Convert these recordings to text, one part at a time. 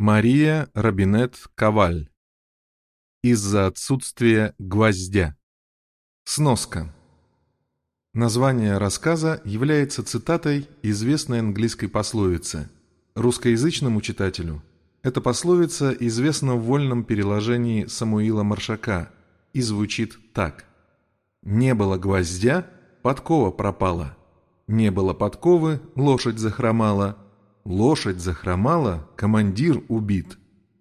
Мария Робинет Коваль. Из-за отсутствия гвоздя. Сноска. Название рассказа является цитатой известной английской пословицы. Русскоязычному читателю эта пословица известна в вольном переложении Самуила Маршака и звучит так. «Не было гвоздя, подкова пропала. Не было подковы, лошадь захромала. Лошадь захромала, командир убит.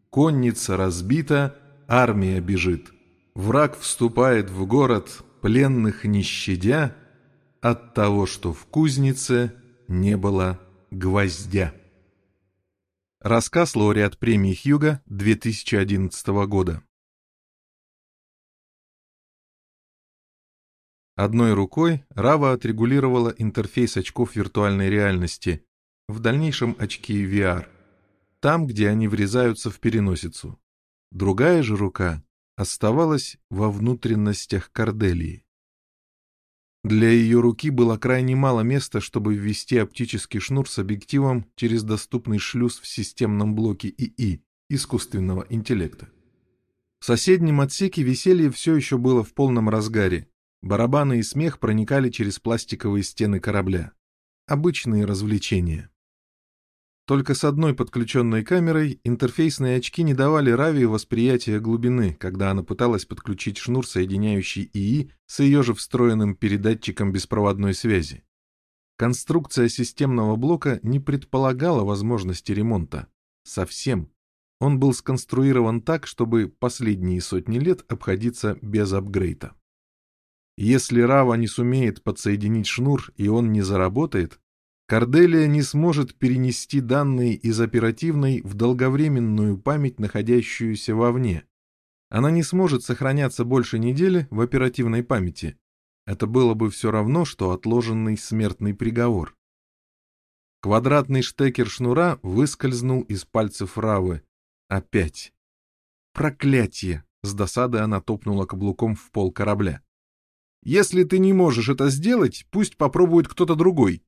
Конница разбита, армия бежит. Враг вступает в город, пленных не щадя, от того, что в кузнице не было гвоздя. Рассказ лауреат премии Хьюга 2011 года. Одной рукой Рава отрегулировала интерфейс очков виртуальной реальности, в дальнейшем очки VR, там, где они врезаются в переносицу. Другая же рука оставалась во внутренностях Корделии. Для ее руки было крайне мало места, чтобы ввести оптический шнур с объективом через доступный шлюз в системном блоке ИИ, искусственного интеллекта. В соседнем отсеке веселье все еще было в полном разгаре. Барабаны и смех проникали через пластиковые стены корабля. Обычные развлечения. Только с одной подключенной камерой интерфейсные очки не давали Рави восприятия глубины, когда она пыталась подключить шнур, соединяющий ИИ с ее же встроенным передатчиком беспроводной связи. Конструкция системного блока не предполагала возможности ремонта. Совсем. Он был сконструирован так, чтобы последние сотни лет обходиться без апгрейда. Если Рава не сумеет подсоединить шнур и он не заработает, Корделия не сможет перенести данные из оперативной в долговременную память, находящуюся вовне. Она не сможет сохраняться больше недели в оперативной памяти. Это было бы все равно, что отложенный смертный приговор. Квадратный штекер шнура выскользнул из пальцев Равы. Опять. Проклятие! С досады она топнула каблуком в пол корабля. «Если ты не можешь это сделать, пусть попробует кто-то другой»,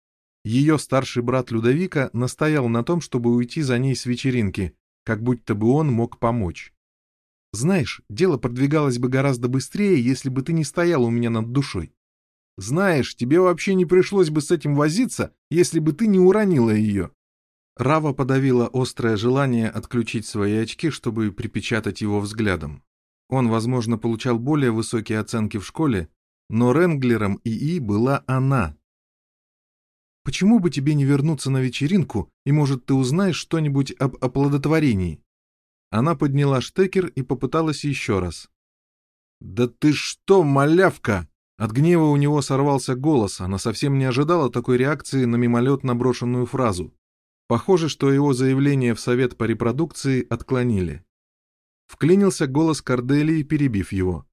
ее старший брат Людовика настоял на том, чтобы уйти за ней с вечеринки, как будто бы он мог помочь. «Знаешь, дело продвигалось бы гораздо быстрее, если бы ты не стоял у меня над душой. Знаешь, тебе вообще не пришлось бы с этим возиться, если бы ты не уронила ее». Рава подавила острое желание отключить свои очки, чтобы припечатать его взглядом. Он, возможно, получал более высокие оценки в школе, но Ренглером ИИ была она, Почему бы тебе не вернуться на вечеринку, и, может, ты узнаешь что-нибудь об оплодотворении?» Она подняла штекер и попыталась еще раз. «Да ты что, малявка!» От гнева у него сорвался голос, она совсем не ожидала такой реакции на мимолетно брошенную фразу. Похоже, что его заявление в Совет по репродукции отклонили. Вклинился голос Корделии, перебив его.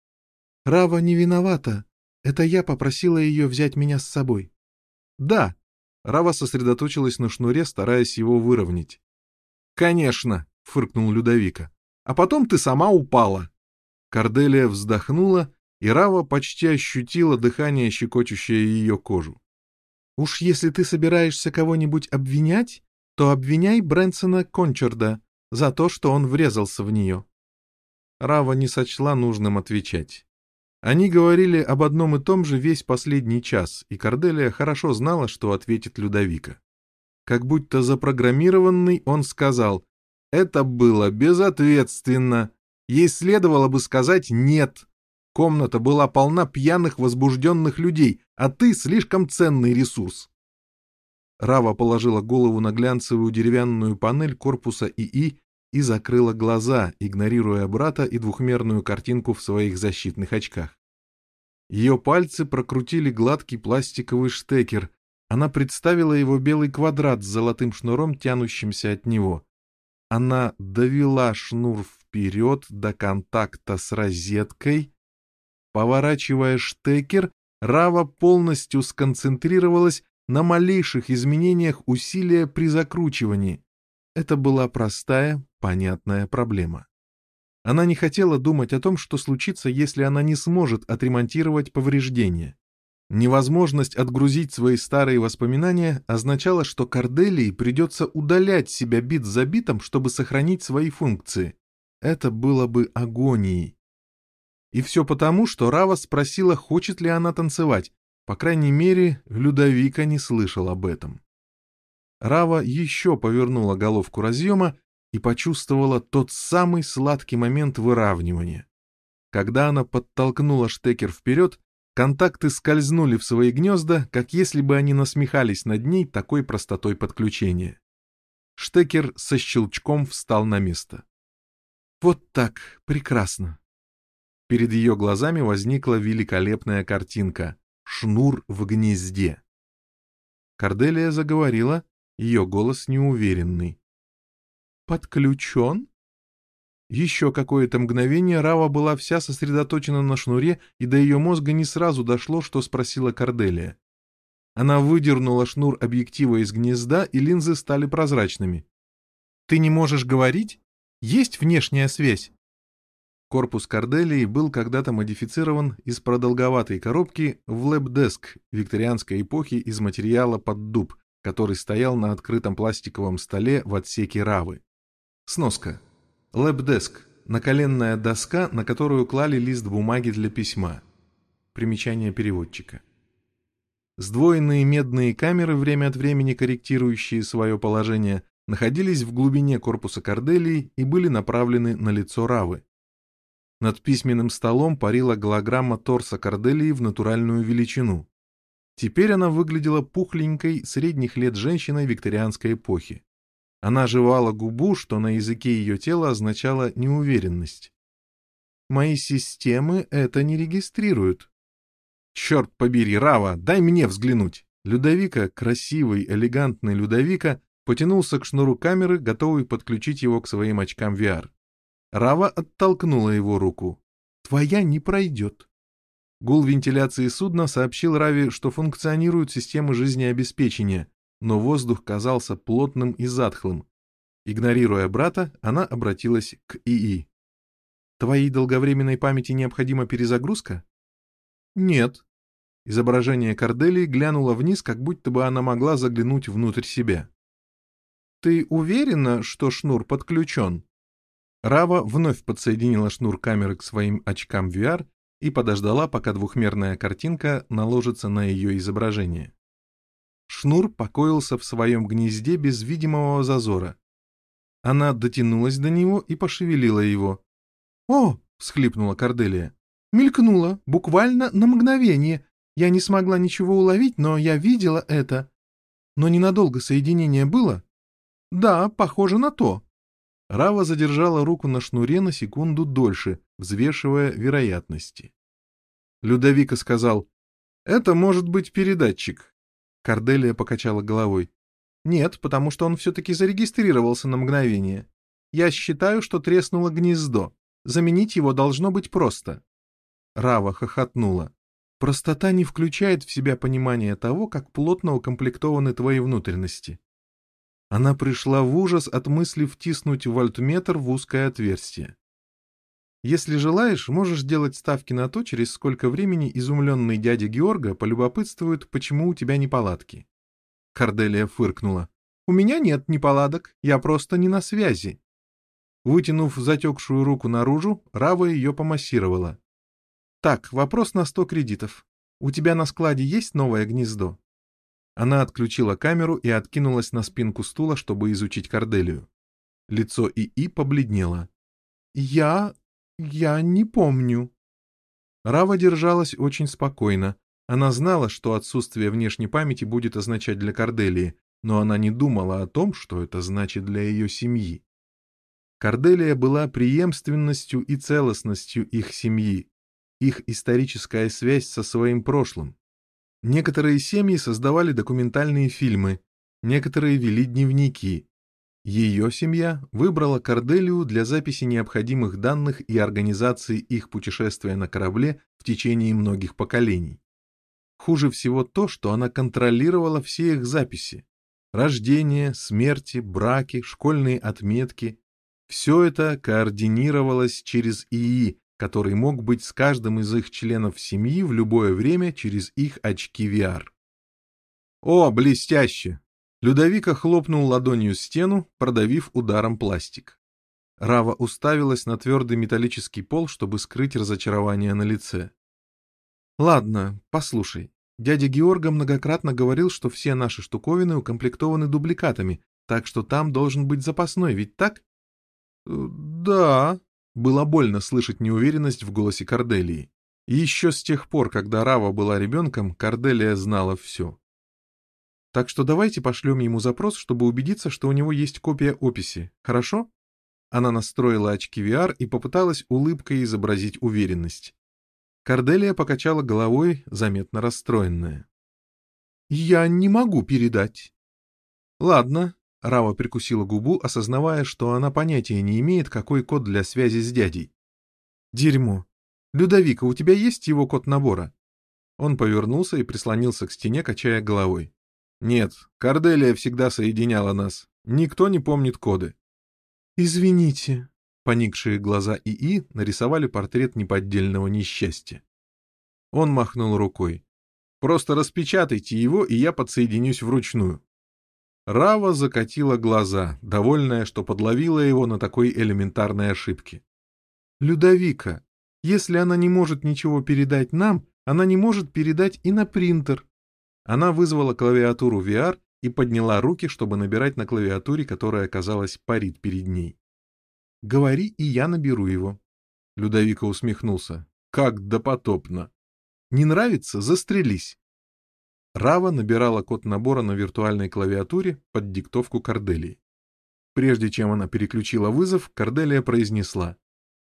«Рава не виновата. Это я попросила ее взять меня с собой». «Да», Рава сосредоточилась на шнуре, стараясь его выровнять. «Конечно!» — фыркнул Людовика. «А потом ты сама упала!» Корделия вздохнула, и Рава почти ощутила дыхание, щекочущее ее кожу. «Уж если ты собираешься кого-нибудь обвинять, то обвиняй Брэнсона Кончарда за то, что он врезался в нее». Рава не сочла нужным отвечать. Они говорили об одном и том же весь последний час, и Корделия хорошо знала, что ответит Людовика. Как будто запрограммированный, он сказал, «Это было безответственно. Ей следовало бы сказать «нет». Комната была полна пьяных возбужденных людей, а ты слишком ценный ресурс». Рава положила голову на глянцевую деревянную панель корпуса ИИ и закрыла глаза, игнорируя брата и двухмерную картинку в своих защитных очках. Ее пальцы прокрутили гладкий пластиковый штекер. Она представила его белый квадрат с золотым шнуром, тянущимся от него. Она довела шнур вперед до контакта с розеткой. Поворачивая штекер, Рава полностью сконцентрировалась на малейших изменениях усилия при закручивании. Это была простая, понятная проблема. Она не хотела думать о том, что случится, если она не сможет отремонтировать повреждения. Невозможность отгрузить свои старые воспоминания означала, что Корделии придется удалять себя бит за битом, чтобы сохранить свои функции. Это было бы агонией. И все потому, что Рава спросила, хочет ли она танцевать. По крайней мере, Людовика не слышал об этом. Рава еще повернула головку разъема и почувствовала тот самый сладкий момент выравнивания. Когда она подтолкнула штекер вперед, контакты скользнули в свои гнезда, как если бы они насмехались над ней такой простотой подключения. Штекер со щелчком встал на место. Вот так, прекрасно. Перед ее глазами возникла великолепная картинка — шнур в гнезде. Корделия заговорила, ее голос неуверенный. «Подключен?» Еще какое-то мгновение Рава была вся сосредоточена на шнуре, и до ее мозга не сразу дошло, что спросила Корделия. Она выдернула шнур объектива из гнезда, и линзы стали прозрачными. «Ты не можешь говорить? Есть внешняя связь?» Корпус Корделии был когда-то модифицирован из продолговатой коробки в лэбдеск викторианской эпохи из материала под дуб, который стоял на открытом пластиковом столе в отсеке Равы. Сноска. Лэбдеск – наколенная доска, на которую клали лист бумаги для письма. Примечание переводчика. Сдвоенные медные камеры, время от времени корректирующие свое положение, находились в глубине корпуса Корделии и были направлены на лицо Равы. Над письменным столом парила голограмма торса Корделии в натуральную величину. Теперь она выглядела пухленькой, средних лет женщиной викторианской эпохи. Она жевала губу, что на языке ее тела означало неуверенность. «Мои системы это не регистрируют». «Черт побери, Рава, дай мне взглянуть!» Людовика, красивый, элегантный Людовика, потянулся к шнуру камеры, готовый подключить его к своим очкам VR. Рава оттолкнула его руку. «Твоя не пройдет». Гул вентиляции судна сообщил Рави, что функционируют системы жизнеобеспечения, но воздух казался плотным и затхлым. Игнорируя брата, она обратилась к ИИ. «Твоей долговременной памяти необходима перезагрузка?» «Нет». Изображение Корделии глянуло вниз, как будто бы она могла заглянуть внутрь себя. «Ты уверена, что шнур подключен?» Рава вновь подсоединила шнур камеры к своим очкам VR и подождала, пока двухмерная картинка наложится на ее изображение. Шнур покоился в своем гнезде без видимого зазора. Она дотянулась до него и пошевелила его. «О!» — всхлипнула Корделия. «Мелькнула, буквально на мгновение. Я не смогла ничего уловить, но я видела это. Но ненадолго соединение было?» «Да, похоже на то». Рава задержала руку на шнуре на секунду дольше, взвешивая вероятности. Людовика сказал, «Это может быть передатчик». Корделия покачала головой. «Нет, потому что он все-таки зарегистрировался на мгновение. Я считаю, что треснуло гнездо. Заменить его должно быть просто». Рава хохотнула. «Простота не включает в себя понимание того, как плотно укомплектованы твои внутренности». Она пришла в ужас от мысли втиснуть вольтметр в узкое отверстие. Если желаешь, можешь делать ставки на то, через сколько времени изумленный дядя Георга полюбопытствует, почему у тебя неполадки. Корделия фыркнула. «У меня нет неполадок, я просто не на связи». Вытянув затекшую руку наружу, Рава ее помассировала. «Так, вопрос на сто кредитов. У тебя на складе есть новое гнездо?» Она отключила камеру и откинулась на спинку стула, чтобы изучить Корделию. Лицо ИИ побледнело. «Я... «Я не помню». Рава держалась очень спокойно. Она знала, что отсутствие внешней памяти будет означать для Корделии, но она не думала о том, что это значит для ее семьи. Корделия была преемственностью и целостностью их семьи, их историческая связь со своим прошлым. Некоторые семьи создавали документальные фильмы, некоторые вели дневники, ее семья выбрала Корделию для записи необходимых данных и организации их путешествия на корабле в течение многих поколений. Хуже всего то, что она контролировала все их записи. Рождение, смерти, браки, школьные отметки. Все это координировалось через ИИ, который мог быть с каждым из их членов семьи в любое время через их очки VR. «О, блестяще!» Людовика хлопнул ладонью стену, продавив ударом пластик. Рава уставилась на твердый металлический пол, чтобы скрыть разочарование на лице. «Ладно, послушай. Дядя Георга многократно говорил, что все наши штуковины укомплектованы дубликатами, так что там должен быть запасной, ведь так?» «Да», — было больно слышать неуверенность в голосе Корделии. Еще с тех пор, когда Рава была ребенком, Корделия знала все. Так что давайте пошлем ему запрос, чтобы убедиться, что у него есть копия описи, хорошо? Она настроила очки VR и попыталась улыбкой изобразить уверенность. Корделия покачала головой, заметно расстроенная. «Я не могу передать». «Ладно», — Рава прикусила губу, осознавая, что она понятия не имеет, какой код для связи с дядей. «Дерьмо. Людовика, у тебя есть его код набора?» Он повернулся и прислонился к стене, качая головой. «Нет, Корделия всегда соединяла нас. Никто не помнит коды. «Извините», — поникшие глаза ИИ нарисовали портрет неподдельного несчастья. Он махнул рукой. «Просто распечатайте его, и я подсоединюсь вручную». Рава закатила глаза, довольная, что подловила его на такой элементарной ошибке. «Людовика, если она не может ничего передать нам, она не может передать и на принтер». Она вызвала клавиатуру VR и подняла руки, чтобы набирать на клавиатуре, которая, казалось, парит перед ней. «Говори, и я наберу его». Людовика усмехнулся. «Как допотопно!» «Не нравится? Застрелись!» Рава набирала код набора на виртуальной клавиатуре под диктовку Корделии. Прежде чем она переключила вызов, Корделия произнесла.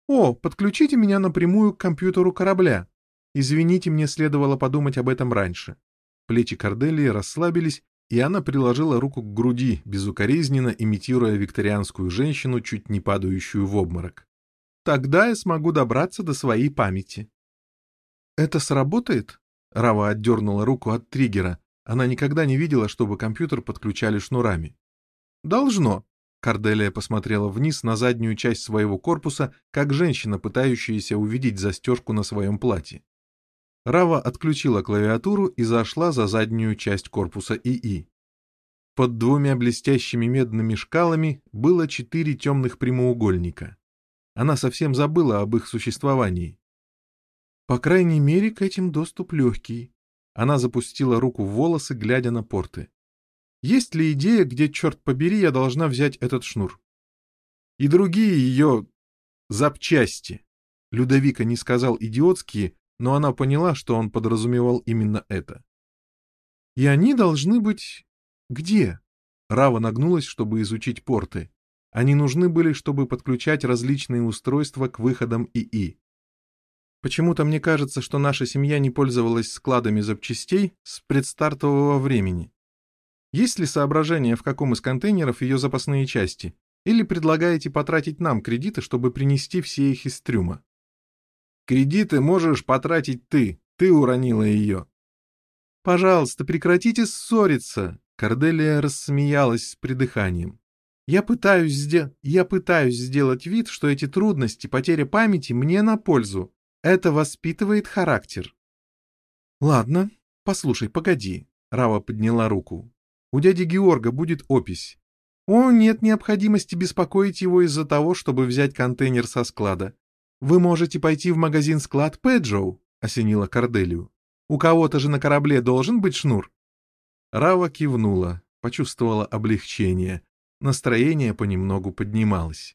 «О, подключите меня напрямую к компьютеру корабля. Извините, мне следовало подумать об этом раньше». Плечи Корделии расслабились, и она приложила руку к груди, безукоризненно имитируя викторианскую женщину, чуть не падающую в обморок. «Тогда я смогу добраться до своей памяти». «Это сработает?» Рава отдернула руку от триггера. Она никогда не видела, чтобы компьютер подключали шнурами. «Должно», Карделия посмотрела вниз на заднюю часть своего корпуса, как женщина, пытающаяся увидеть застежку на своем платье. Рава отключила клавиатуру и зашла за заднюю часть корпуса ИИ. Под двумя блестящими медными шкалами было четыре темных прямоугольника. Она совсем забыла об их существовании. По крайней мере, к этим доступ легкий. Она запустила руку в волосы, глядя на порты. Есть ли идея, где, черт побери, я должна взять этот шнур? И другие ее запчасти. Людовика не сказал идиотские, но она поняла, что он подразумевал именно это. «И они должны быть... где?» Рава нагнулась, чтобы изучить порты. Они нужны были, чтобы подключать различные устройства к выходам ИИ. Почему-то мне кажется, что наша семья не пользовалась складами запчастей с предстартового времени. Есть ли соображение, в каком из контейнеров ее запасные части? Или предлагаете потратить нам кредиты, чтобы принести все их из трюма? Кредиты можешь потратить ты, ты уронила ее. Пожалуйста, прекратите ссориться. Корделия рассмеялась с придыханием. Я пытаюсь, сде... я пытаюсь сделать вид, что эти трудности, потеря памяти мне на пользу. Это воспитывает характер. Ладно, послушай, погоди. Рава подняла руку. У дяди Георга будет опись. О, нет необходимости беспокоить его из-за того, чтобы взять контейнер со склада. «Вы можете пойти в магазин-склад Пэджоу», — осенила Корделию. «У кого-то же на корабле должен быть шнур». Рава кивнула, почувствовала облегчение. Настроение понемногу поднималось.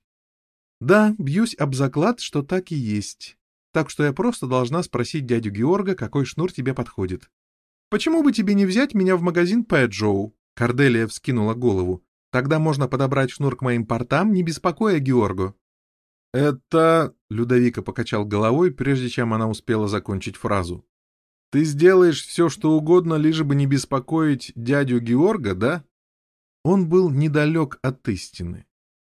«Да, бьюсь об заклад, что так и есть. Так что я просто должна спросить дядю Георга, какой шнур тебе подходит». «Почему бы тебе не взять меня в магазин Пэджоу?» Корделия вскинула голову. «Тогда можно подобрать шнур к моим портам, не беспокоя Георгу». «Это...» — Людовика покачал головой, прежде чем она успела закончить фразу. «Ты сделаешь все, что угодно, лишь бы не беспокоить дядю Георга, да?» Он был недалек от истины.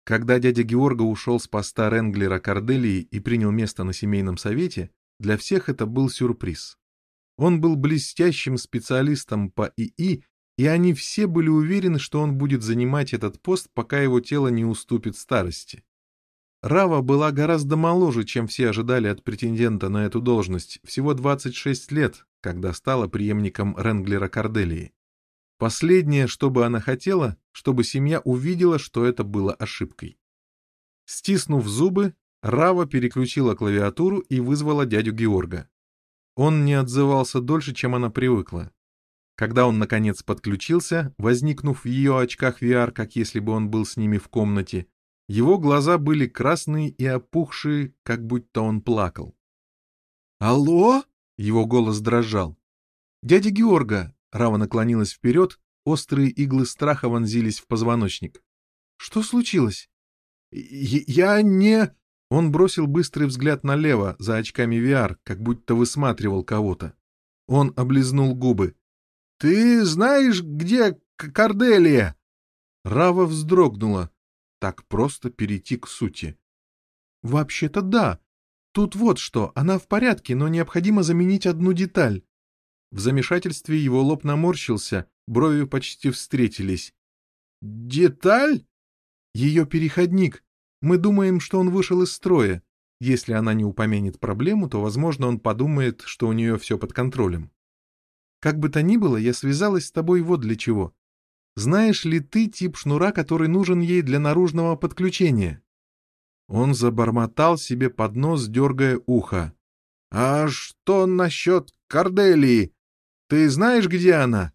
Когда дядя Георга ушел с поста Ренглера Корделии и принял место на семейном совете, для всех это был сюрприз. Он был блестящим специалистом по ИИ, и они все были уверены, что он будет занимать этот пост, пока его тело не уступит старости. Рава была гораздо моложе, чем все ожидали от претендента на эту должность, всего 26 лет, когда стала преемником Ренглера Корделии. Последнее, что бы она хотела, чтобы семья увидела, что это было ошибкой. Стиснув зубы, Рава переключила клавиатуру и вызвала дядю Георга. Он не отзывался дольше, чем она привыкла. Когда он, наконец, подключился, возникнув в ее очках VR, как если бы он был с ними в комнате, его глаза были красные и опухшие, как будто он плакал. «Алло?» — его голос дрожал. «Дядя Георга!» — Рава наклонилась вперед, острые иглы страха вонзились в позвоночник. «Что случилось?» «Я не...» Он бросил быстрый взгляд налево, за очками VR, как будто высматривал кого-то. Он облизнул губы. «Ты знаешь, где Корделия?» Рава вздрогнула. Так просто перейти к сути. «Вообще-то да. Тут вот что, она в порядке, но необходимо заменить одну деталь». В замешательстве его лоб наморщился, брови почти встретились. «Деталь?» «Ее переходник. Мы думаем, что он вышел из строя. Если она не упомянет проблему, то, возможно, он подумает, что у нее все под контролем. Как бы то ни было, я связалась с тобой вот для чего. Знаешь ли ты тип шнура, который нужен ей для наружного подключения?» Он забормотал себе под нос, дергая ухо. «А что насчет Корделии? Ты знаешь, где она?»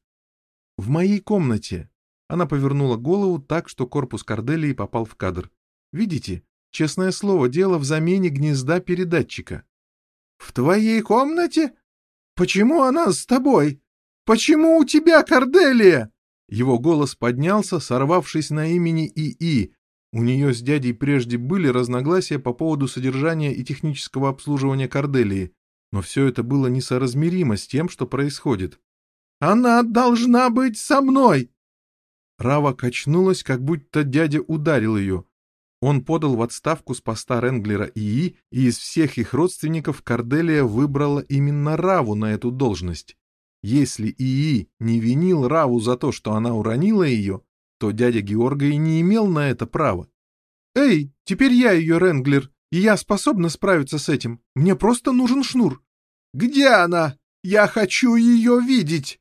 «В моей комнате». Она повернула голову так, что корпус Корделии попал в кадр. «Видите? Честное слово, дело в замене гнезда передатчика». «В твоей комнате? Почему она с тобой? Почему у тебя Корделия?» Его голос поднялся, сорвавшись на имени ИИ. У нее с дядей прежде были разногласия по поводу содержания и технического обслуживания Корделии, но все это было несоразмеримо с тем, что происходит. «Она должна быть со мной!» Рава качнулась, как будто дядя ударил ее. Он подал в отставку с поста Ренглера ИИ, и из всех их родственников Корделия выбрала именно Раву на эту должность. Если ИИ не винил Раву за то, что она уронила ее, то дядя Георга и не имел на это права. «Эй, теперь я ее Ренглер, и я способна справиться с этим. Мне просто нужен шнур». «Где она? Я хочу ее видеть!»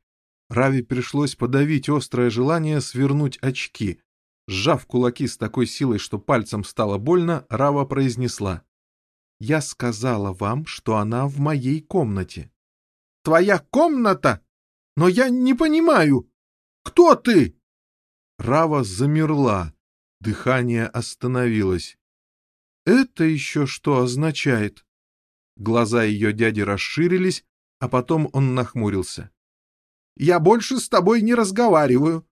Раве пришлось подавить острое желание свернуть очки. Сжав кулаки с такой силой, что пальцем стало больно, Рава произнесла. «Я сказала вам, что она в моей комнате». «Твоя комната? Но я не понимаю. Кто ты?» Рава замерла. Дыхание остановилось. «Это еще что означает?» Глаза ее дяди расширились, а потом он нахмурился. «Я больше с тобой не разговариваю.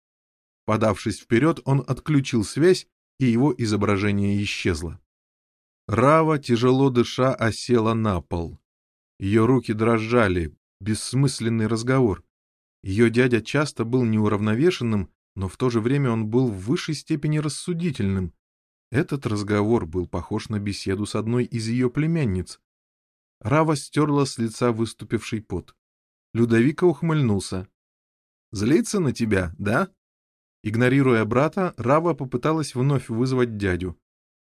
Подавшись вперед, он отключил связь, и его изображение исчезло. Рава, тяжело дыша, осела на пол. Ее руки дрожали, бессмысленный разговор. Ее дядя часто был неуравновешенным, но в то же время он был в высшей степени рассудительным. Этот разговор был похож на беседу с одной из ее племянниц. Рава стерла с лица выступивший пот. Людовика ухмыльнулся. «Злится на тебя, да?» Игнорируя брата, Рава попыталась вновь вызвать дядю.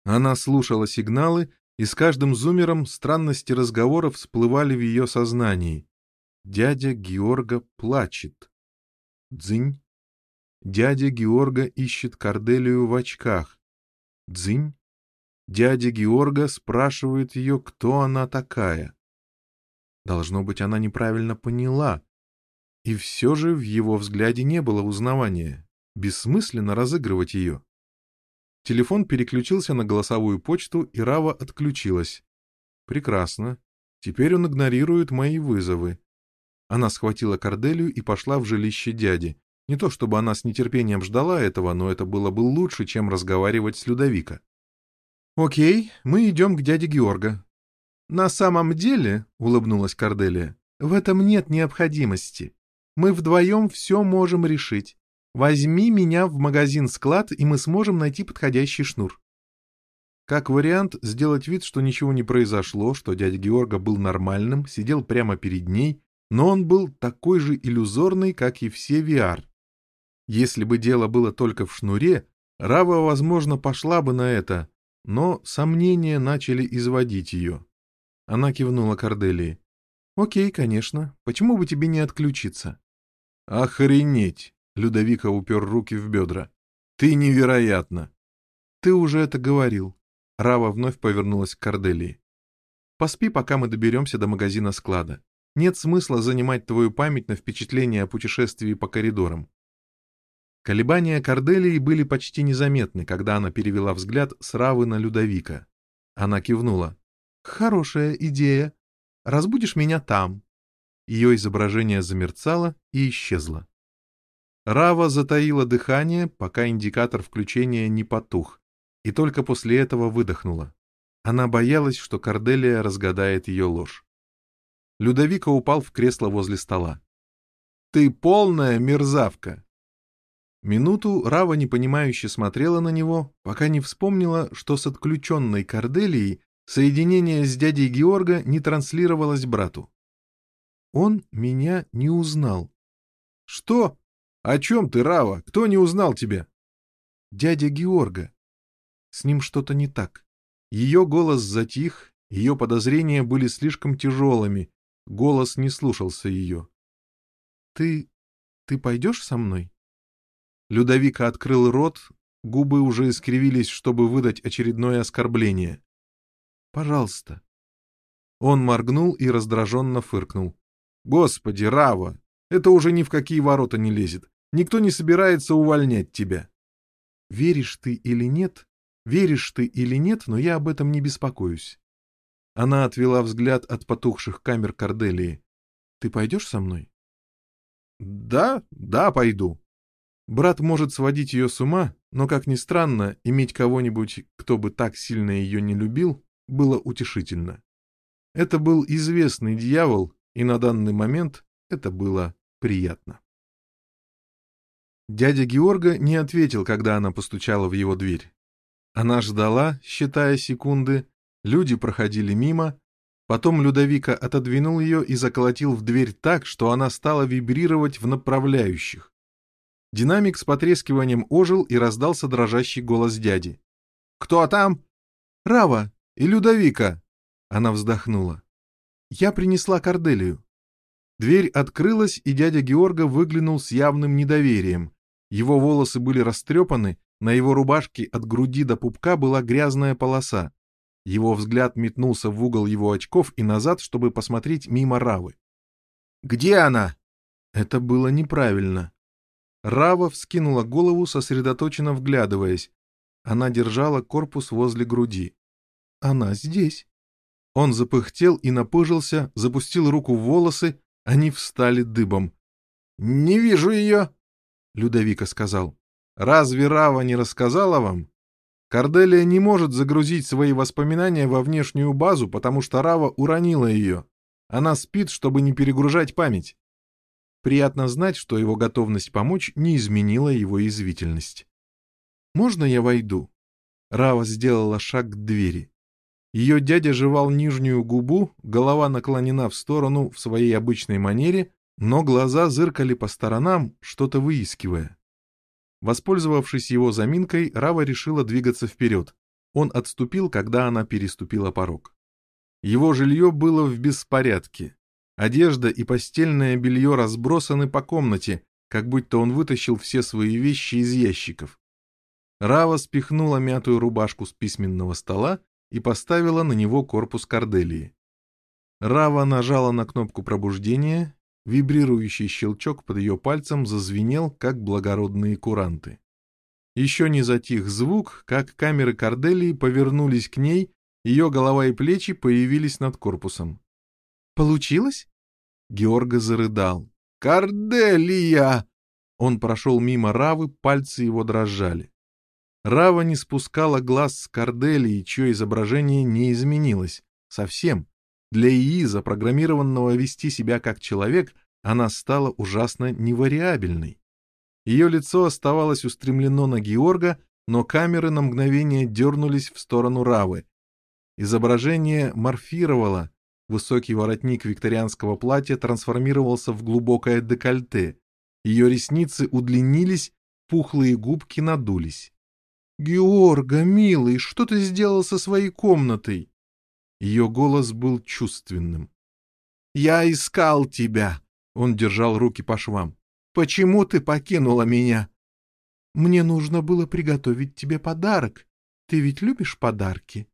Она слушала сигналы, и с каждым зумером странности разговора всплывали в ее сознании. Дядя Георга плачет. Дзынь. Дядя Георга ищет Корделию в очках. Дзынь. Дядя Георга спрашивает ее, кто она такая. Должно быть, она неправильно поняла. И все же в его взгляде не было узнавания. Бессмысленно разыгрывать ее. Телефон переключился на голосовую почту, и Рава отключилась. Прекрасно. Теперь он игнорирует мои вызовы. Она схватила Корделию и пошла в жилище дяди. Не то чтобы она с нетерпением ждала этого, но это было бы лучше, чем разговаривать с Людовика. «Окей, мы идем к дяде Георга». «На самом деле», — улыбнулась Корделия, — «в этом нет необходимости. Мы вдвоем все можем решить. Возьми меня в магазин-склад, и мы сможем найти подходящий шнур». Как вариант, сделать вид, что ничего не произошло, что дядя Георга был нормальным, сидел прямо перед ней, но он был такой же иллюзорный, как и все VR. Если бы дело было только в шнуре, Рава, возможно, пошла бы на это, но сомнения начали изводить ее. Она кивнула Корделии. «Окей, конечно. Почему бы тебе не отключиться?» «Охренеть!» — Людовика упер руки в бедра. «Ты невероятно!» «Ты уже это говорил». Рава вновь повернулась к Корделии. «Поспи, пока мы доберемся до магазина склада. Нет смысла занимать твою память на впечатление о путешествии по коридорам. Колебания Корделии были почти незаметны, когда она перевела взгляд с Равы на Людовика. Она кивнула. «Хорошая идея. Разбудишь меня там». Ее изображение замерцало и исчезло. Рава затаила дыхание, пока индикатор включения не потух, и только после этого выдохнула. Она боялась, что Корделия разгадает ее ложь. Людовика упал в кресло возле стола. «Ты полная мерзавка!» Минуту Рава непонимающе смотрела на него, пока не вспомнила, что с отключенной Корделией соединение с дядей Георга не транслировалось брату. Он меня не узнал. «Что? О чем ты, Рава? Кто не узнал тебя?» «Дядя Георга. С ним что-то не так. Ее голос затих, ее подозрения были слишком тяжелыми, голос не слушался ее. «Ты... ты пойдешь со мной?» Людовика открыл рот, губы уже искривились, чтобы выдать очередное оскорбление. «Пожалуйста». Он моргнул и раздраженно фыркнул. «Господи, Рава, это уже ни в какие ворота не лезет. Никто не собирается увольнять тебя». «Веришь ты или нет, веришь ты или нет, но я об этом не беспокоюсь». Она отвела взгляд от потухших камер Корделии. «Ты пойдешь со мной?» «Да, да, пойду», Брат может сводить ее с ума, но, как ни странно, иметь кого-нибудь, кто бы так сильно ее не любил, было утешительно. Это был известный дьявол, и на данный момент это было приятно. Дядя Георга не ответил, когда она постучала в его дверь. Она ждала, считая секунды, люди проходили мимо, потом Людовика отодвинул ее и заколотил в дверь так, что она стала вибрировать в направляющих. Динамик с потрескиванием ожил и раздался дрожащий голос дяди. «Кто там?» «Рава и Людовика!» Она вздохнула. «Я принесла Корделию». Дверь открылась, и дядя Георга выглянул с явным недоверием. Его волосы были растрепаны, на его рубашке от груди до пупка была грязная полоса. Его взгляд метнулся в угол его очков и назад, чтобы посмотреть мимо Равы. «Где она?» Это было неправильно. Рава вскинула голову, сосредоточенно вглядываясь. Она держала корпус возле груди. «Она здесь». Он запыхтел и напыжился, запустил руку в волосы, они встали дыбом. «Не вижу ее», — Людовика сказал. «Разве Рава не рассказала вам? Корделия не может загрузить свои воспоминания во внешнюю базу, потому что Рава уронила ее. Она спит, чтобы не перегружать память. Приятно знать, что его готовность помочь не изменила его язвительность. «Можно я войду?» Рава сделала шаг к двери. Ее дядя жевал нижнюю губу, голова наклонена в сторону в своей обычной манере, но глаза зыркали по сторонам, что-то выискивая. Воспользовавшись его заминкой, Рава решила двигаться вперед. Он отступил, когда она переступила порог. Его жилье было в беспорядке. Одежда и постельное белье разбросаны по комнате, как будто он вытащил все свои вещи из ящиков. Рава спихнула мятую рубашку с письменного стола и поставила на него корпус Корделии. Рава нажала на кнопку пробуждения, вибрирующий щелчок под ее пальцем зазвенел, как благородные куранты. Еще не затих звук, как камеры Корделии повернулись к ней, ее голова и плечи появились над корпусом. «Получилось?» Георга зарыдал. «Корделия!» Он прошел мимо Равы, пальцы его дрожали. Рава не спускала глаз с Корделии, чье изображение не изменилось. Совсем. Для ИИ, запрограммированного вести себя как человек, она стала ужасно невариабельной. Ее лицо оставалось устремлено на Георга, но камеры на мгновение дернулись в сторону Равы. Изображение морфировало, Высокий воротник викторианского платья трансформировался в глубокое декольте. Ее ресницы удлинились, пухлые губки надулись. «Георга, милый, что ты сделал со своей комнатой?» Ее голос был чувственным. «Я искал тебя!» — он держал руки по швам. «Почему ты покинула меня?» «Мне нужно было приготовить тебе подарок. Ты ведь любишь подарки?»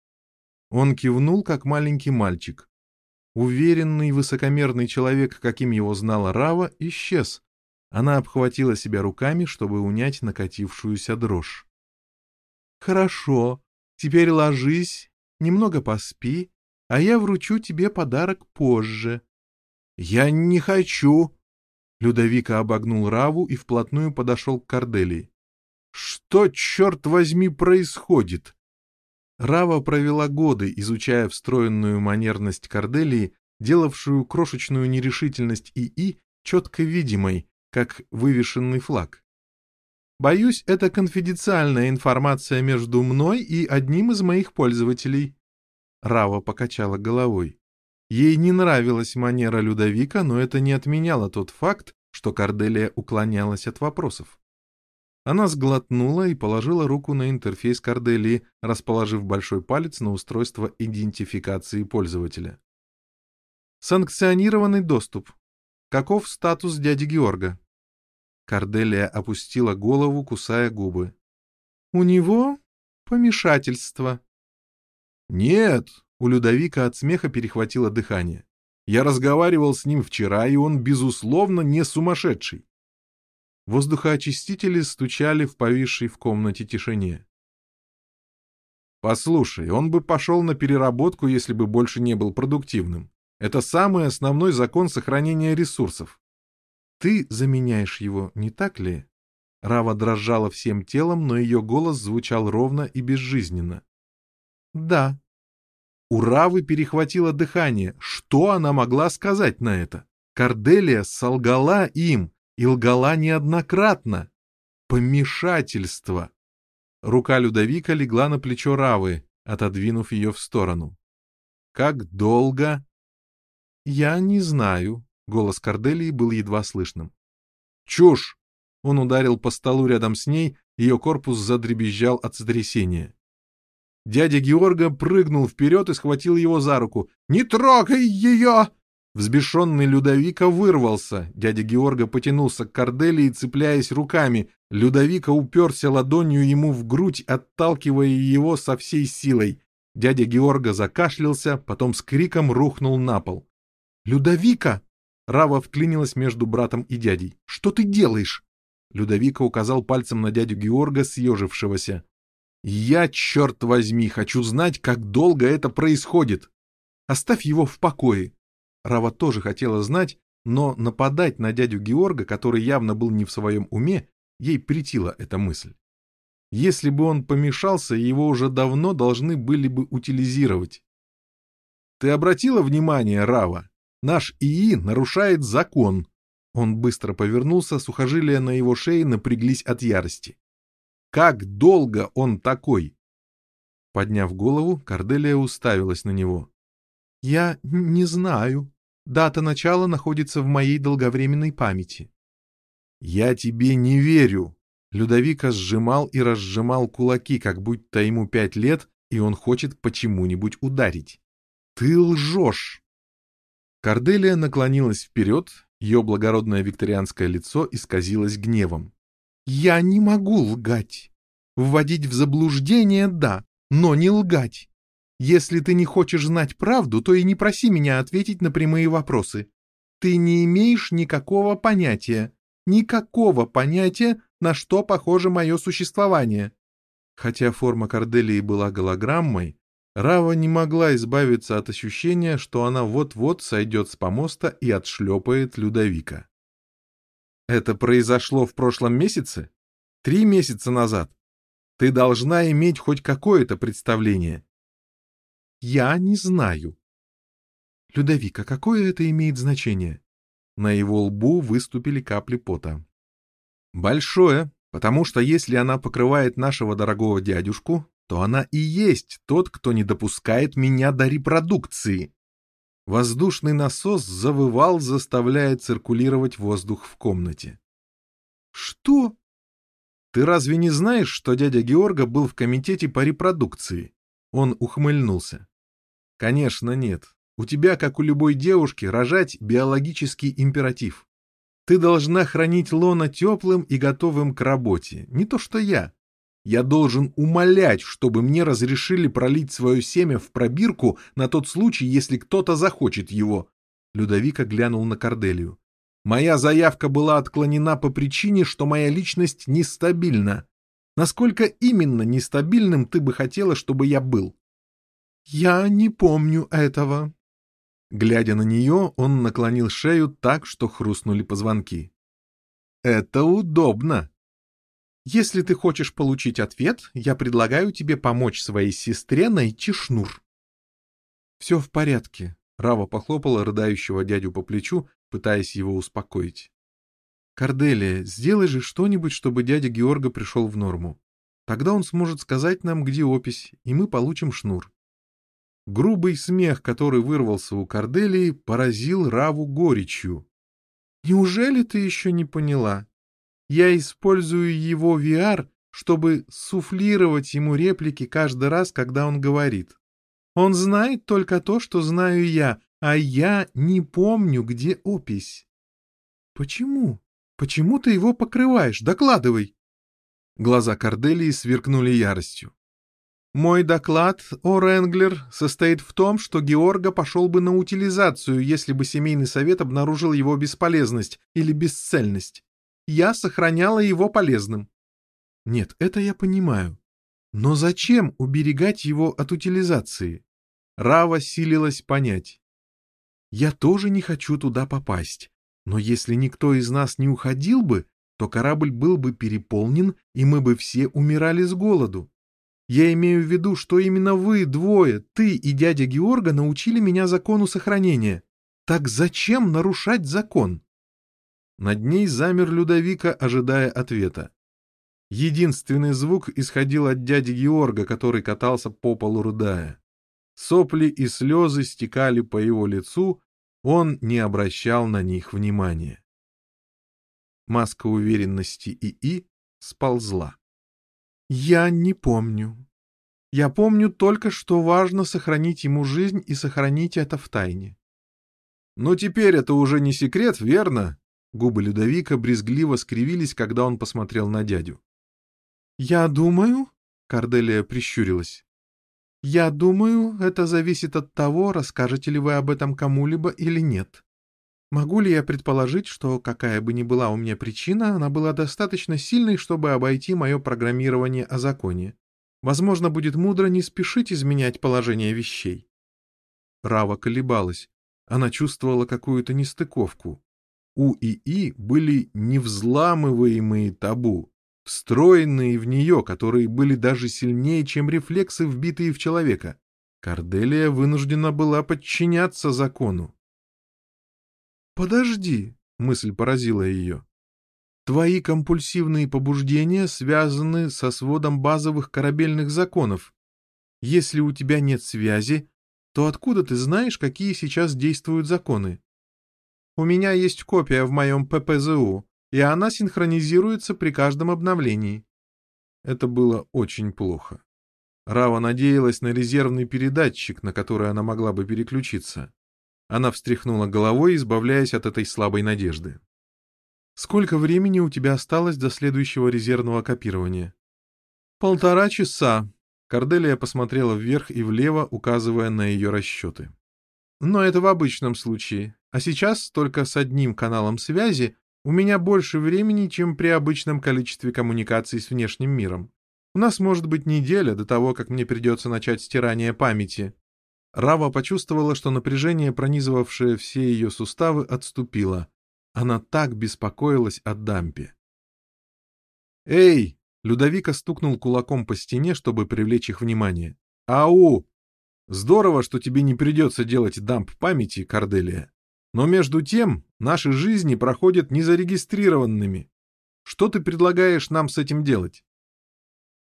Он кивнул, как маленький мальчик. Уверенный, высокомерный человек, каким его знала Рава, исчез. Она обхватила себя руками, чтобы унять накатившуюся дрожь. «Хорошо, теперь ложись, немного поспи, а я вручу тебе подарок позже». «Я не хочу!» Людовика обогнул Раву и вплотную подошел к Корделии. «Что, черт возьми, происходит?» Рава провела годы, изучая встроенную манерность Корделии, делавшую крошечную нерешительность ИИ четко видимой, как вывешенный флаг. Боюсь, это конфиденциальная информация между мной и одним из моих пользователей. Рава покачала головой. Ей не нравилась манера Людовика, но это не отменяло тот факт, что Корделия уклонялась от вопросов. Она сглотнула и положила руку на интерфейс Корделии, расположив большой палец на устройство идентификации пользователя. Санкционированный доступ. Каков статус дяди Георга? Корделия опустила голову, кусая губы. У него помешательство. Нет, у Людовика от смеха перехватило дыхание. Я разговаривал с ним вчера, и он, безусловно, не сумасшедший. Воздухоочистители стучали в повисшей в комнате тишине. Послушай, он бы пошел на переработку, если бы больше не был продуктивным. Это самый основной закон сохранения ресурсов. Ты заменяешь его, не так ли? Рава дрожала всем телом, но ее голос звучал ровно и безжизненно. Да. У Равы перехватило дыхание. Что она могла сказать на это? Корделия солгала им, и лгала неоднократно. Помешательство. Рука Людовика легла на плечо Равы, отодвинув ее в сторону. «Как долго?» «Я не знаю», — голос Корделии был едва слышным. «Чушь!» — он ударил по столу рядом с ней, ее корпус задребезжал от сотрясения. Дядя Георга прыгнул вперед и схватил его за руку. «Не трогай ее!» Взбешенный Людовика вырвался. Дядя Георга потянулся к Корделии, цепляясь руками. Людовика уперся ладонью ему в грудь, отталкивая его со всей силой. Дядя Георга закашлялся, потом с криком рухнул на пол. «Людовика!» Рава вклинилась между братом и дядей. «Что ты делаешь?» Людовика указал пальцем на дядю Георга, съежившегося. «Я, черт возьми, хочу знать, как долго это происходит. Оставь его в покое». Рава тоже хотела знать, но нападать на дядю Георга, который явно был не в своем уме, ей притила эта мысль. Если бы он помешался, его уже давно должны были бы утилизировать. «Ты обратила внимание, Рава? Наш ИИ нарушает закон. Он быстро повернулся, сухожилия на его шее напряглись от ярости. Как долго он такой? Подняв голову, Корделия уставилась на него. Я не знаю. Дата начала находится в моей долговременной памяти. Я тебе не верю. Людовика сжимал и разжимал кулаки, как будто ему пять лет, и он хочет почему-нибудь ударить. Ты лжешь. Корделия наклонилась вперед, ее благородное викторианское лицо исказилось гневом. «Я не могу лгать. Вводить в заблуждение — да, но не лгать. Если ты не хочешь знать правду, то и не проси меня ответить на прямые вопросы. Ты не имеешь никакого понятия, никакого понятия, на что похоже мое существование». Хотя форма Корделии была голограммой, Рава не могла избавиться от ощущения, что она вот-вот сойдет с помоста и отшлепает Людовика. Это произошло в прошлом месяце? Три месяца назад? Ты должна иметь хоть какое-то представление. Я не знаю. Людовика, какое это имеет значение? На его лбу выступили капли пота. Большое, потому что если она покрывает нашего дорогого дядюшку, то она и есть тот, кто не допускает меня до репродукции. Воздушный насос завывал, заставляя циркулировать воздух в комнате. Что? Ты разве не знаешь, что дядя Георга был в комитете по репродукции? Он ухмыльнулся. Конечно, нет. У тебя, как у любой девушки, рожать биологический императив. Ты должна хранить лона теплым и готовым к работе. Не то что я. Я должен умолять, чтобы мне разрешили пролить свое семя в пробирку на тот случай, если кто-то захочет его. Людовика глянул на Корделию. Моя заявка была отклонена по причине, что моя личность нестабильна. Насколько именно нестабильным ты бы хотела, чтобы я был? Я не помню этого. Глядя на нее, он наклонил шею так, что хрустнули позвонки. Это удобно. Если ты хочешь получить ответ, я предлагаю тебе помочь своей сестре найти шнур. Все в порядке. Рава похлопала рыдающего дядю по плечу пытаясь его успокоить. «Корделия, сделай же что-нибудь, чтобы дядя Георга пришел в норму. Тогда он сможет сказать нам, где опись, и мы получим шнур». Грубый смех, который вырвался у Корделии, поразил Раву горечью. «Неужели ты еще не поняла? Я использую его VR, чтобы суфлировать ему реплики каждый раз, когда он говорит. Он знает только то, что знаю я, а я не помню, где опись. Почему? Почему ты его покрываешь? Докладывай. Глаза Корделии сверкнули яростью. Мой доклад, о Ренглер, состоит в том, что Георга пошел бы на утилизацию, если бы семейный совет обнаружил его бесполезность или бесцельность. Я сохраняла его полезным. Нет, это я понимаю. Но зачем уберегать его от утилизации? Рава силилась понять. Я тоже не хочу туда попасть. Но если никто из нас не уходил бы, то корабль был бы переполнен, и мы бы все умирали с голоду. Я имею в виду, что именно вы двое, ты и дядя Георга, научили меня закону сохранения. Так зачем нарушать закон? Над ней замер Людовика, ожидая ответа. Единственный звук исходил от дяди Георга, который катался по полу рыдая. Сопли и слезы стекали по его лицу, он не обращал на них внимания. Маска уверенности ИИ сползла. «Я не помню. Я помню только, что важно сохранить ему жизнь и сохранить это в тайне». «Но теперь это уже не секрет, верно?» Губы Людовика брезгливо скривились, когда он посмотрел на дядю. «Я думаю...» — Карделия прищурилась. Я думаю, это зависит от того, расскажете ли вы об этом кому-либо или нет. Могу ли я предположить, что какая бы ни была у меня причина, она была достаточно сильной, чтобы обойти мое программирование о законе? Возможно, будет мудро не спешить изменять положение вещей. Рава колебалась. Она чувствовала какую-то нестыковку. У ИИ были невзламываемые табу, встроенные в нее, которые были даже сильнее, чем рефлексы, вбитые в человека. Корделия вынуждена была подчиняться закону. «Подожди», — мысль поразила ее. «Твои компульсивные побуждения связаны со сводом базовых корабельных законов. Если у тебя нет связи, то откуда ты знаешь, какие сейчас действуют законы? У меня есть копия в моем ППЗУ, и она синхронизируется при каждом обновлении. Это было очень плохо. Рава надеялась на резервный передатчик, на который она могла бы переключиться. Она встряхнула головой, избавляясь от этой слабой надежды. «Сколько времени у тебя осталось до следующего резервного копирования?» «Полтора часа», — Корделия посмотрела вверх и влево, указывая на ее расчеты. «Но это в обычном случае, а сейчас только с одним каналом связи у меня больше времени, чем при обычном количестве коммуникаций с внешним миром. У нас может быть неделя до того, как мне придется начать стирание памяти. Рава почувствовала, что напряжение, пронизывавшее все ее суставы, отступило. Она так беспокоилась о дампе. «Эй!» — Людовика стукнул кулаком по стене, чтобы привлечь их внимание. «Ау! Здорово, что тебе не придется делать дамп памяти, Корделия. Но между тем наши жизни проходят незарегистрированными. Что ты предлагаешь нам с этим делать?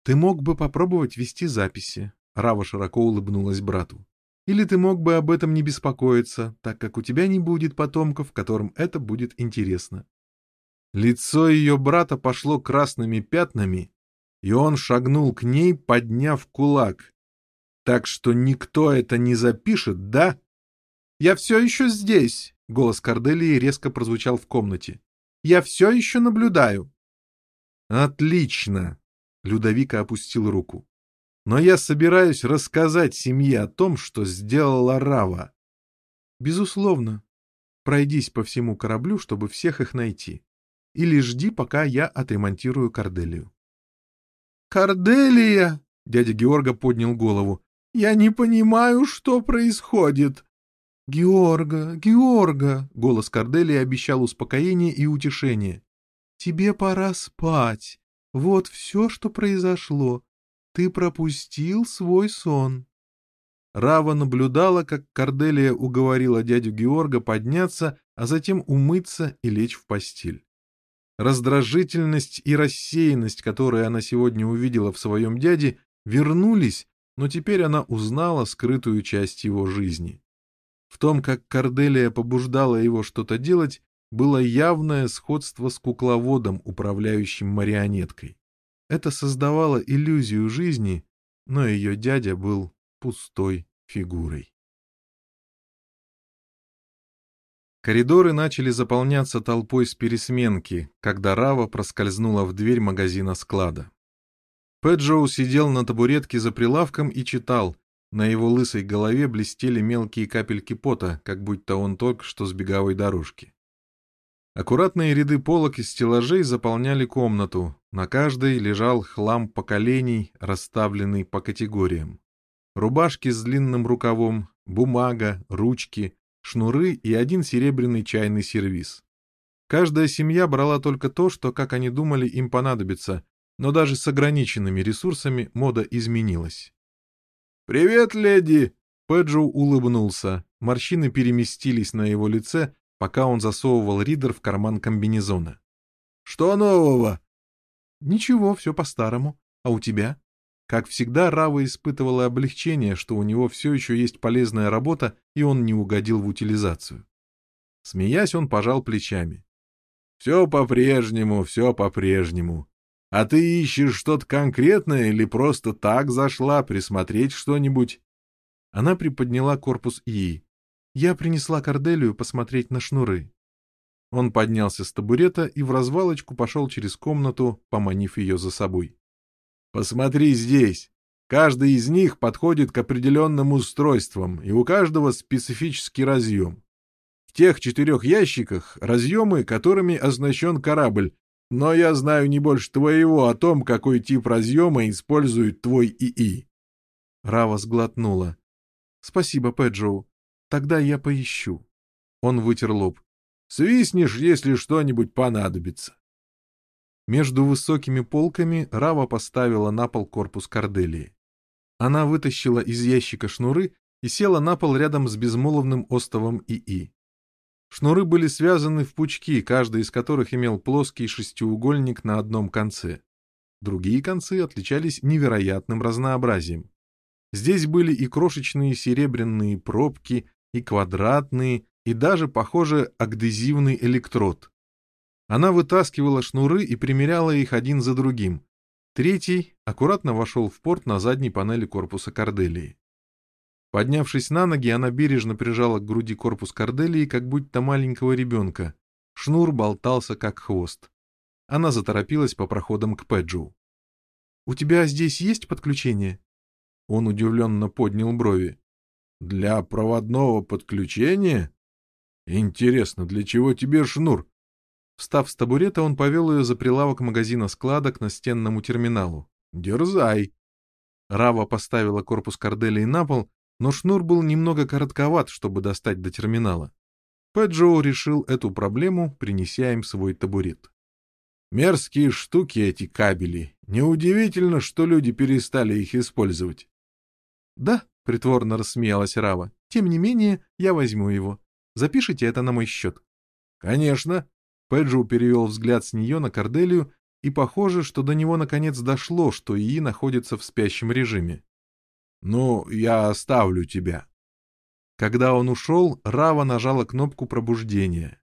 Ты мог бы попробовать вести записи. Рава широко улыбнулась брату. Или ты мог бы об этом не беспокоиться, так как у тебя не будет потомков, которым это будет интересно. Лицо ее брата пошло красными пятнами, и он шагнул к ней, подняв кулак. Так что никто это не запишет, да? «Я все еще здесь!» — голос Корделии резко прозвучал в комнате. «Я все еще наблюдаю!» «Отлично!» — Людовика опустил руку. «Но я собираюсь рассказать семье о том, что сделала Рава». «Безусловно. Пройдись по всему кораблю, чтобы всех их найти. Или жди, пока я отремонтирую Корделию». «Корделия!» — дядя Георга поднял голову. «Я не понимаю, что происходит. «Георга, Георга!» — голос Корделии обещал успокоение и утешение. «Тебе пора спать. Вот все, что произошло. Ты пропустил свой сон». Рава наблюдала, как Корделия уговорила дядю Георга подняться, а затем умыться и лечь в постель. Раздражительность и рассеянность, которые она сегодня увидела в своем дяде, вернулись, но теперь она узнала скрытую часть его жизни. В том, как Корделия побуждала его что-то делать, было явное сходство с кукловодом, управляющим марионеткой. Это создавало иллюзию жизни, но ее дядя был пустой фигурой. Коридоры начали заполняться толпой с пересменки, когда Рава проскользнула в дверь магазина склада. Пэджоу сидел на табуретке за прилавком и читал, на его лысой голове блестели мелкие капельки пота, как будто он только что с беговой дорожки. Аккуратные ряды полок и стеллажей заполняли комнату, на каждой лежал хлам поколений, расставленный по категориям. Рубашки с длинным рукавом, бумага, ручки, шнуры и один серебряный чайный сервиз. Каждая семья брала только то, что, как они думали, им понадобится, но даже с ограниченными ресурсами мода изменилась. «Привет, леди!» Пэджоу улыбнулся. Морщины переместились на его лице, пока он засовывал ридер в карман комбинезона. «Что нового?» «Ничего, все по-старому. А у тебя?» Как всегда, Рава испытывала облегчение, что у него все еще есть полезная работа, и он не угодил в утилизацию. Смеясь, он пожал плечами. «Все по-прежнему, все по-прежнему. А ты ищешь что-то конкретное или просто так зашла присмотреть что-нибудь?» Она приподняла корпус ИИ. «Я принесла Корделию посмотреть на шнуры». Он поднялся с табурета и в развалочку пошел через комнату, поманив ее за собой. «Посмотри здесь. Каждый из них подходит к определенным устройствам, и у каждого специфический разъем. В тех четырех ящиках разъемы, которыми оснащен корабль, но я знаю не больше твоего о том, какой тип разъема использует твой ИИ. Рава сглотнула. Спасибо, Пэджоу. Тогда я поищу. Он вытер лоб. Свистнешь, если что-нибудь понадобится. Между высокими полками Рава поставила на пол корпус Корделии. Она вытащила из ящика шнуры и села на пол рядом с безмолвным остовом ИИ. Шнуры были связаны в пучки, каждый из которых имел плоский шестиугольник на одном конце. Другие концы отличались невероятным разнообразием. Здесь были и крошечные серебряные пробки, и квадратные, и даже, похоже, адгезивный электрод. Она вытаскивала шнуры и примеряла их один за другим. Третий аккуратно вошел в порт на задней панели корпуса Корделии. Поднявшись на ноги, она бережно прижала к груди корпус Корделии, как будто маленького ребенка. Шнур болтался, как хвост. Она заторопилась по проходам к Пэджу. «У тебя здесь есть подключение?» Он удивленно поднял брови. «Для проводного подключения? Интересно, для чего тебе шнур?» Встав с табурета, он повел ее за прилавок магазина склада к настенному терминалу. «Дерзай!» Рава поставила корпус Корделии на пол, но шнур был немного коротковат, чтобы достать до терминала. Пэджоу решил эту проблему, принеся им свой табурет. Мерзкие штуки эти кабели. Неудивительно, что люди перестали их использовать. Да, притворно рассмеялась Рава. Тем не менее, я возьму его. Запишите это на мой счет. Конечно. Пэджоу перевел взгляд с нее на Корделию, и похоже, что до него наконец дошло, что ИИ находится в спящем режиме. «Ну, я оставлю тебя». Когда он ушел, Рава нажала кнопку пробуждения.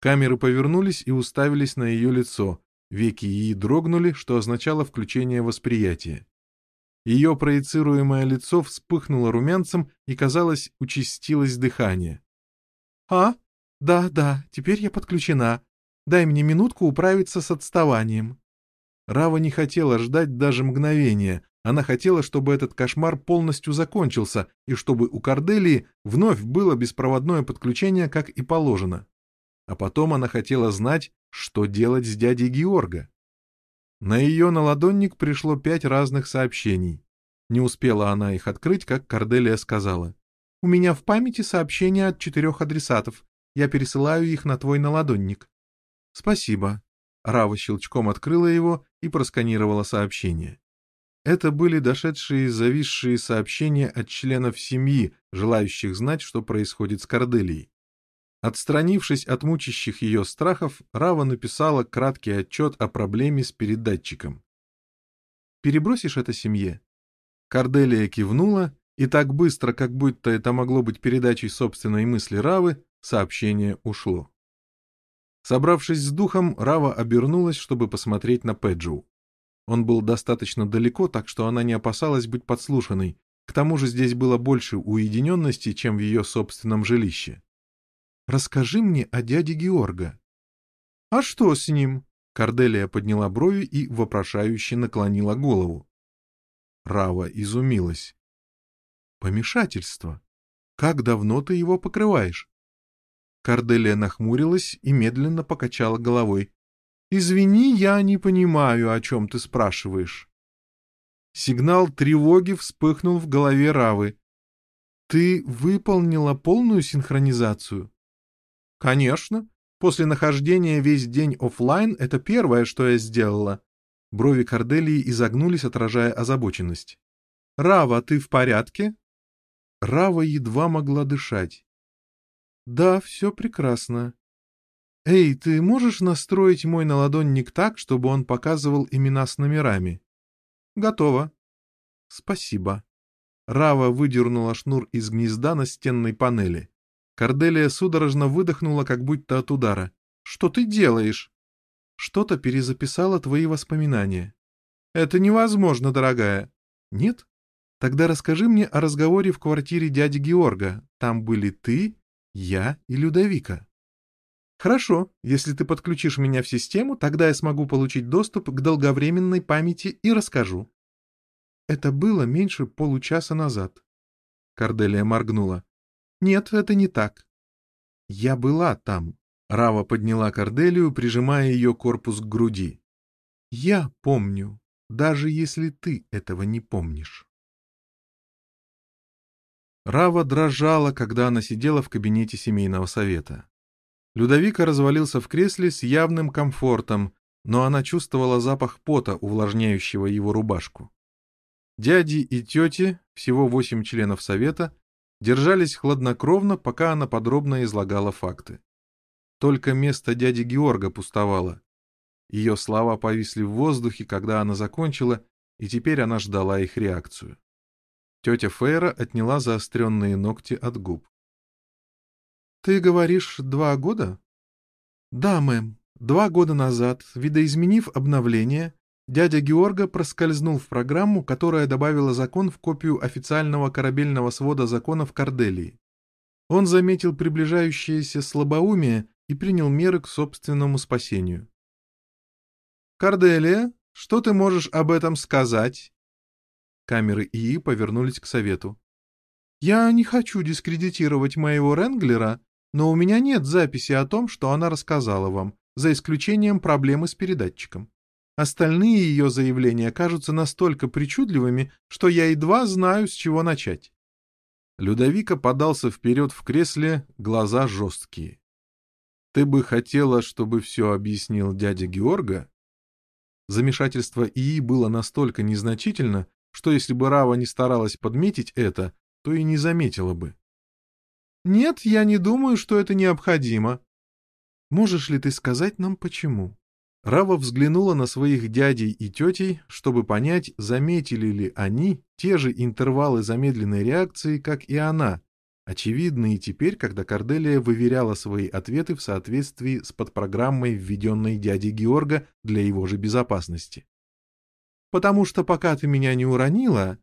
Камеры повернулись и уставились на ее лицо. Веки ей дрогнули, что означало включение восприятия. Ее проецируемое лицо вспыхнуло румянцем и, казалось, участилось дыхание. «А? Да, да, теперь я подключена. Дай мне минутку управиться с отставанием». Рава не хотела ждать даже мгновения. Она хотела, чтобы этот кошмар полностью закончился, и чтобы у Корделии вновь было беспроводное подключение, как и положено. А потом она хотела знать, что делать с дядей Георга. На ее наладонник пришло пять разных сообщений. Не успела она их открыть, как Корделия сказала. «У меня в памяти сообщения от четырех адресатов. Я пересылаю их на твой наладонник». «Спасибо». Рава щелчком открыла его и просканировала сообщение. Это были дошедшие зависшие сообщения от членов семьи, желающих знать, что происходит с Корделией. Отстранившись от мучащих ее страхов, Рава написала краткий отчет о проблеме с передатчиком. «Перебросишь это семье?» Корделия кивнула, и так быстро, как будто это могло быть передачей собственной мысли Равы, сообщение ушло. Собравшись с духом, Рава обернулась, чтобы посмотреть на Педжоу. Он был достаточно далеко, так что она не опасалась быть подслушанной. К тому же здесь было больше уединенности, чем в ее собственном жилище. «Расскажи мне о дяде Георга». «А что с ним?» Корделия подняла брови и вопрошающе наклонила голову. Рава изумилась. «Помешательство. Как давно ты его покрываешь?» Корделия нахмурилась и медленно покачала головой. «Извини, я не понимаю, о чем ты спрашиваешь». Сигнал тревоги вспыхнул в голове Равы. «Ты выполнила полную синхронизацию?» «Конечно. После нахождения весь день офлайн это первое, что я сделала». Брови Корделии изогнулись, отражая озабоченность. «Рава, ты в порядке?» Рава едва могла дышать. «Да, все прекрасно. Эй, ты можешь настроить мой наладонник так, чтобы он показывал имена с номерами?» «Готово». «Спасибо». Рава выдернула шнур из гнезда на стенной панели. Корделия судорожно выдохнула, как будто от удара. «Что ты делаешь?» «Что-то перезаписала твои воспоминания». «Это невозможно, дорогая». «Нет? Тогда расскажи мне о разговоре в квартире дяди Георга. Там были ты, я и Людовика. Хорошо, если ты подключишь меня в систему, тогда я смогу получить доступ к долговременной памяти и расскажу. Это было меньше получаса назад. Корделия моргнула. Нет, это не так. Я была там. Рава подняла Корделию, прижимая ее корпус к груди. Я помню, даже если ты этого не помнишь. Рава дрожала, когда она сидела в кабинете семейного совета. Людовика развалился в кресле с явным комфортом, но она чувствовала запах пота, увлажняющего его рубашку. Дяди и тети, всего восемь членов совета, держались хладнокровно, пока она подробно излагала факты. Только место дяди Георга пустовало. Ее слова повисли в воздухе, когда она закончила, и теперь она ждала их реакцию. Тетя Фейра отняла заостренные ногти от губ. «Ты говоришь, два года?» «Да, мэм. Два года назад, видоизменив обновление, дядя Георга проскользнул в программу, которая добавила закон в копию официального корабельного свода законов Корделии. Он заметил приближающееся слабоумие и принял меры к собственному спасению. «Корделия, что ты можешь об этом сказать?» Камеры ИИ повернулись к совету. «Я не хочу дискредитировать моего Ренглера, но у меня нет записи о том, что она рассказала вам, за исключением проблемы с передатчиком. Остальные ее заявления кажутся настолько причудливыми, что я едва знаю, с чего начать». Людовика подался вперед в кресле, глаза жесткие. «Ты бы хотела, чтобы все объяснил дядя Георга?» Замешательство ИИ было настолько незначительно, что если бы Рава не старалась подметить это, то и не заметила бы. «Нет, я не думаю, что это необходимо». «Можешь ли ты сказать нам, почему?» Рава взглянула на своих дядей и тетей, чтобы понять, заметили ли они те же интервалы замедленной реакции, как и она, очевидные теперь, когда Корделия выверяла свои ответы в соответствии с подпрограммой, введенной дядей Георга для его же безопасности. «Потому что пока ты меня не уронила,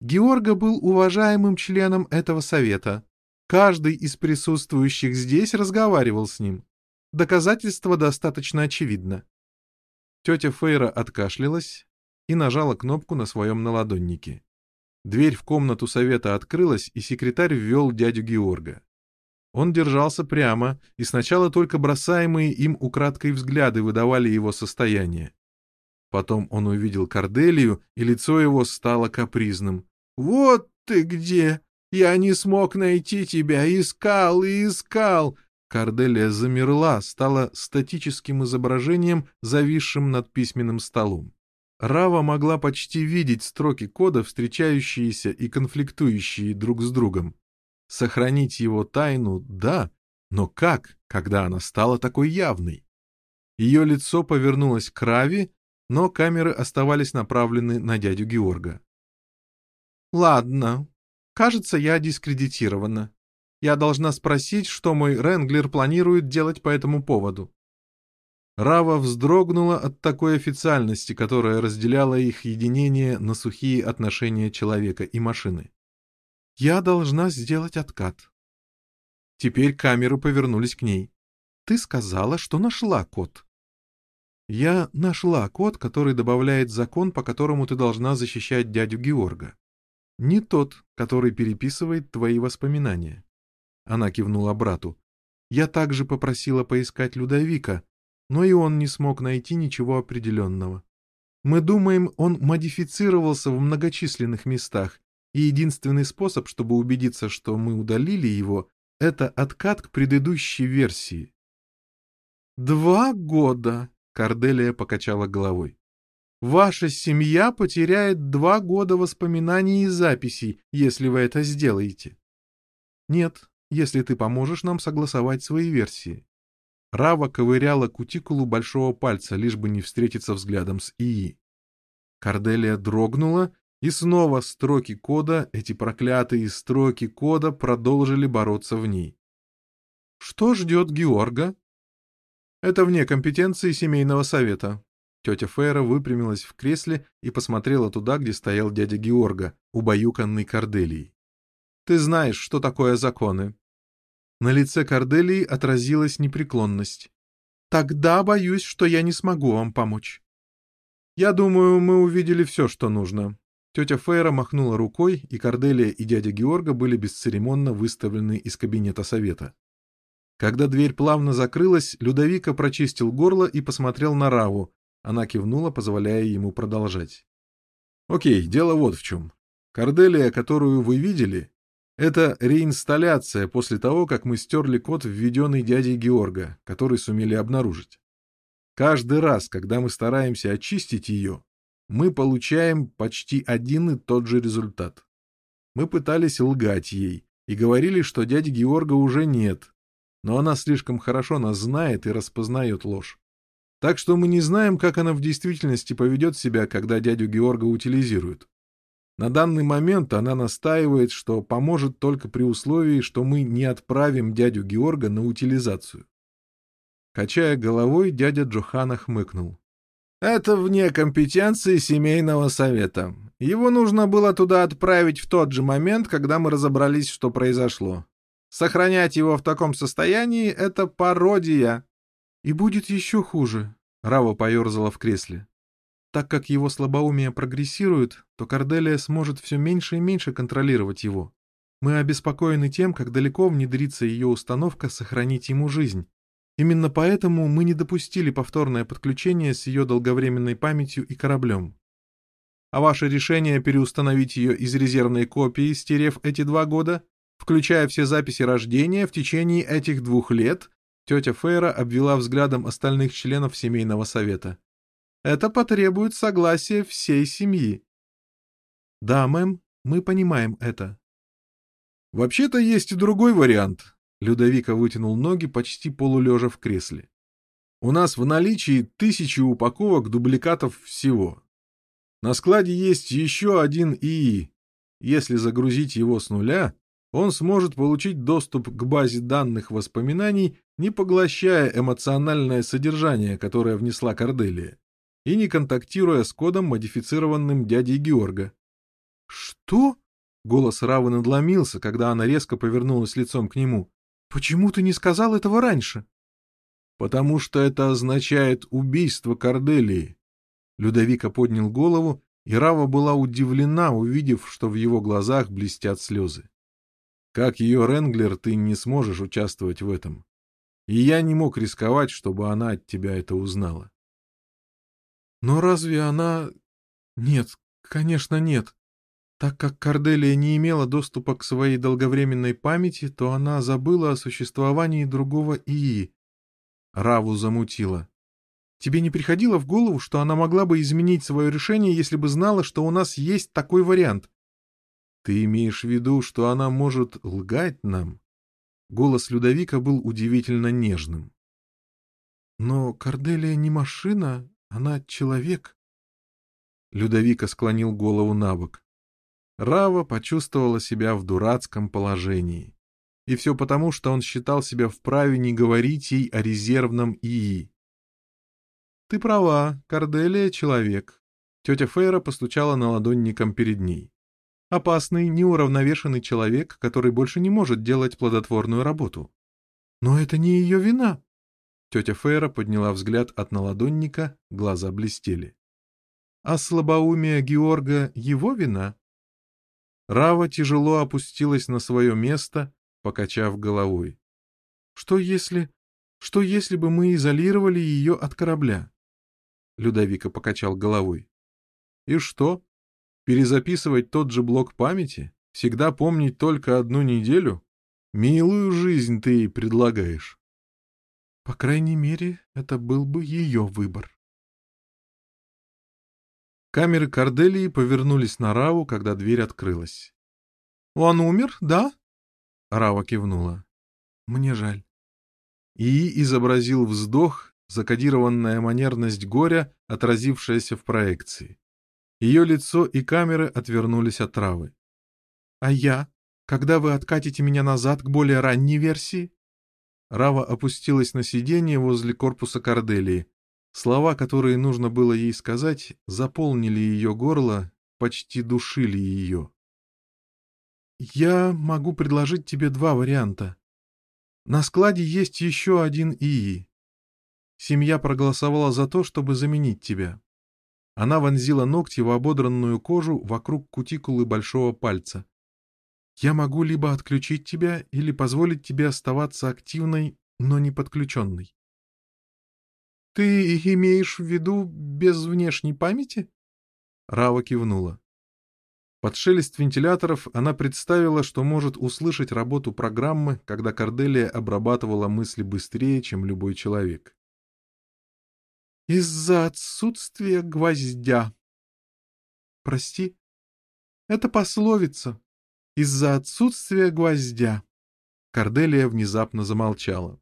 Георга был уважаемым членом этого совета. Каждый из присутствующих здесь разговаривал с ним. Доказательство достаточно очевидно». Тетя Фейра откашлялась и нажала кнопку на своем наладоннике. Дверь в комнату совета открылась, и секретарь ввел дядю Георга. Он держался прямо, и сначала только бросаемые им украдкой взгляды выдавали его состояние. Потом он увидел Корделию, и лицо его стало капризным. «Вот ты где! Я не смог найти тебя, искал и искал!» Корделия замерла, стала статическим изображением, зависшим над письменным столом. Рава могла почти видеть строки кода, встречающиеся и конфликтующие друг с другом. Сохранить его тайну — да, но как, когда она стала такой явной? Ее лицо повернулось к Раве, но камеры оставались направлены на дядю Георга. «Ладно. Кажется, я дискредитирована. Я должна спросить, что мой Ренглер планирует делать по этому поводу. Рава вздрогнула от такой официальности, которая разделяла их единение на сухие отношения человека и машины. «Я должна сделать откат». Теперь камеры повернулись к ней. «Ты сказала, что нашла код». «Я нашла код, который добавляет закон, по которому ты должна защищать дядю Георга. Не тот, который переписывает твои воспоминания». Она кивнула брату. «Я также попросила поискать Людовика, но и он не смог найти ничего определенного. Мы думаем, он модифицировался в многочисленных местах, и единственный способ, чтобы убедиться, что мы удалили его, это откат к предыдущей версии. «Два года!» — Корделия покачала головой. «Ваша семья потеряет два года воспоминаний и записей, если вы это сделаете». «Нет, если ты поможешь нам согласовать свои версии». Рава ковыряла кутикулу большого пальца, лишь бы не встретиться взглядом с ИИ. Корделия дрогнула, и снова строки кода, эти проклятые строки кода, продолжили бороться в ней. Что ждет Георга? Это вне компетенции семейного совета. Тетя Фейра выпрямилась в кресле и посмотрела туда, где стоял дядя Георга, убаюканный Корделией. Ты знаешь, что такое законы. На лице Корделии отразилась непреклонность. «Тогда боюсь, что я не смогу вам помочь». «Я думаю, мы увидели все, что нужно». Тетя Фейра махнула рукой, и Корделия и дядя Георга были бесцеремонно выставлены из кабинета совета. Когда дверь плавно закрылась, Людовика прочистил горло и посмотрел на Раву. Она кивнула, позволяя ему продолжать. «Окей, дело вот в чем. Корделия, которую вы видели, это реинсталляция после того, как мы стерли код, введенный дядей Георга, который сумели обнаружить. Каждый раз, когда мы стараемся очистить ее, мы получаем почти один и тот же результат. Мы пытались лгать ей и говорили, что дяди Георга уже нет, но она слишком хорошо нас знает и распознает ложь. Так что мы не знаем, как она в действительности поведет себя, когда дядю Георга утилизируют. На данный момент она настаивает, что поможет только при условии, что мы не отправим дядю Георга на утилизацию. Качая головой, дядя Джохана хмыкнул. «Это вне компетенции семейного совета. Его нужно было туда отправить в тот же момент, когда мы разобрались, что произошло. Сохранять его в таком состоянии — это пародия». «И будет еще хуже», — Рава поерзала в кресле. Так как его слабоумие прогрессирует, то Корделия сможет все меньше и меньше контролировать его. Мы обеспокоены тем, как далеко внедрится ее установка сохранить ему жизнь. Именно поэтому мы не допустили повторное подключение с ее долговременной памятью и кораблем. А ваше решение переустановить ее из резервной копии, стерев эти два года, включая все записи рождения в течение этих двух лет, тетя Фейра обвела взглядом остальных членов семейного совета. Это потребует согласия всей семьи. Да, мэм, мы понимаем это. Вообще-то есть и другой вариант. Людовика вытянул ноги почти полулежа в кресле. У нас в наличии тысячи упаковок дубликатов всего. На складе есть еще один ИИ. Если загрузить его с нуля, он сможет получить доступ к базе данных воспоминаний, не поглощая эмоциональное содержание, которое внесла Корделия, и не контактируя с кодом, модифицированным дядей Георга. «Что?» — голос Равы надломился, когда она резко повернулась лицом к нему. «Почему ты не сказал этого раньше?» «Потому что это означает убийство Корделии». Людовика поднял голову, и Рава была удивлена, увидев, что в его глазах блестят слезы. Как ее Ренглер, ты не сможешь участвовать в этом. И я не мог рисковать, чтобы она от тебя это узнала. Но разве она... Нет, конечно, нет. Так как Корделия не имела доступа к своей долговременной памяти, то она забыла о существовании другого ИИ. Раву замутила. Тебе не приходило в голову, что она могла бы изменить свое решение, если бы знала, что у нас есть такой вариант? Ты имеешь в виду, что она может лгать нам? Голос Людовика был удивительно нежным. Но Корделия не машина, она человек. Людовика склонил голову на бок. Рава почувствовала себя в дурацком положении. И все потому, что он считал себя вправе не говорить ей о резервном ИИ. «Ты права, Корделия — человек». Тетя Фейра постучала на ладонником перед ней. Опасный, неуравновешенный человек, который больше не может делать плодотворную работу. Но это не ее вина. Тетя Фейра подняла взгляд от наладонника, глаза блестели. А слабоумие Георга — его вина? Рава тяжело опустилась на свое место, покачав головой. Что если... Что если бы мы изолировали ее от корабля? Людовика покачал головой. И что? Перезаписывать тот же блок памяти? Всегда помнить только одну неделю? Милую жизнь ты ей предлагаешь. По крайней мере, это был бы ее выбор. Камеры Корделии повернулись на Раву, когда дверь открылась. «Он умер, да?» Рава кивнула. «Мне жаль». И изобразил вздох, закодированная манерность горя, отразившаяся в проекции. Ее лицо и камеры отвернулись от травы. «А я? Когда вы откатите меня назад к более ранней версии?» Рава опустилась на сиденье возле корпуса Корделии. Слова, которые нужно было ей сказать, заполнили ее горло, почти душили ее. «Я могу предложить тебе два варианта. На складе есть еще один ИИ. Семья проголосовала за то, чтобы заменить тебя. Она вонзила ногти в ободранную кожу вокруг кутикулы большого пальца. «Я могу либо отключить тебя, или позволить тебе оставаться активной, но не подключенной». «Ты имеешь в виду без внешней памяти?» Рава кивнула. Под шелест вентиляторов она представила, что может услышать работу программы, когда Корделия обрабатывала мысли быстрее, чем любой человек. Из-за отсутствия гвоздя. Прости? Это пословица. Из-за отсутствия гвоздя. Корделия внезапно замолчала.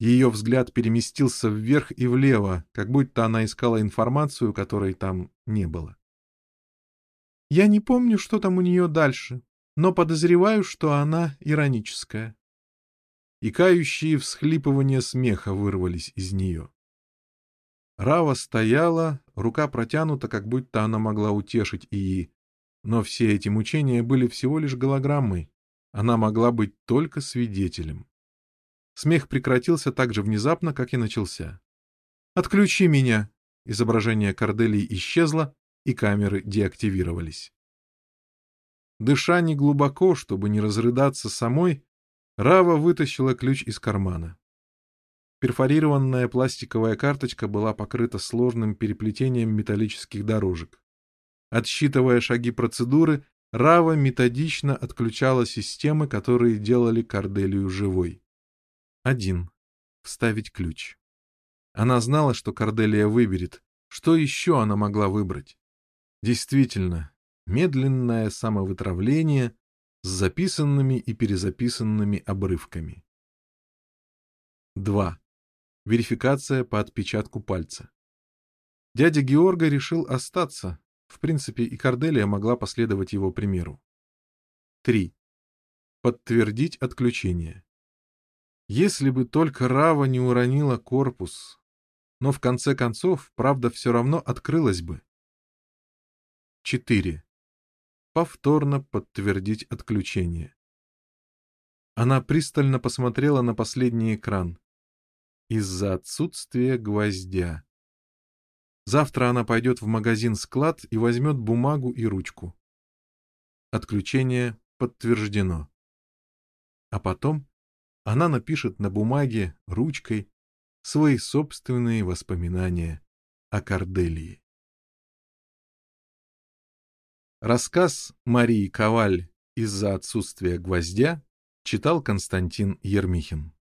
Ее взгляд переместился вверх и влево, как будто она искала информацию, которой там не было. Я не помню, что там у нее дальше, но подозреваю, что она ироническая. И кающие всхлипывания смеха вырвались из нее. Рава стояла, рука протянута, как будто она могла утешить Ии. Но все эти мучения были всего лишь голограммой. Она могла быть только свидетелем. Смех прекратился так же внезапно, как и начался. «Отключи меня!» Изображение Корделии исчезло, и камеры деактивировались. Дыша неглубоко, чтобы не разрыдаться самой, Рава вытащила ключ из кармана. Перфорированная пластиковая карточка была покрыта сложным переплетением металлических дорожек. Отсчитывая шаги процедуры, Рава методично отключала системы, которые делали Корделию живой. Один. Вставить ключ. Она знала, что Корделия выберет. Что еще она могла выбрать? Действительно, медленное самовытравление с записанными и перезаписанными обрывками. 2. Верификация по отпечатку пальца. Дядя Георга решил остаться. В принципе, и Корделия могла последовать его примеру. 3. Подтвердить отключение. Если бы только Рава не уронила корпус, но в конце концов правда все равно открылась бы. 4. Повторно подтвердить отключение. Она пристально посмотрела на последний экран. Из-за отсутствия гвоздя. Завтра она пойдет в магазин-склад и возьмет бумагу и ручку. Отключение подтверждено. А потом она напишет на бумаге ручкой свои собственные воспоминания о Корделии. Рассказ Марии Коваль «Из-за отсутствия гвоздя» читал Константин Ермихин.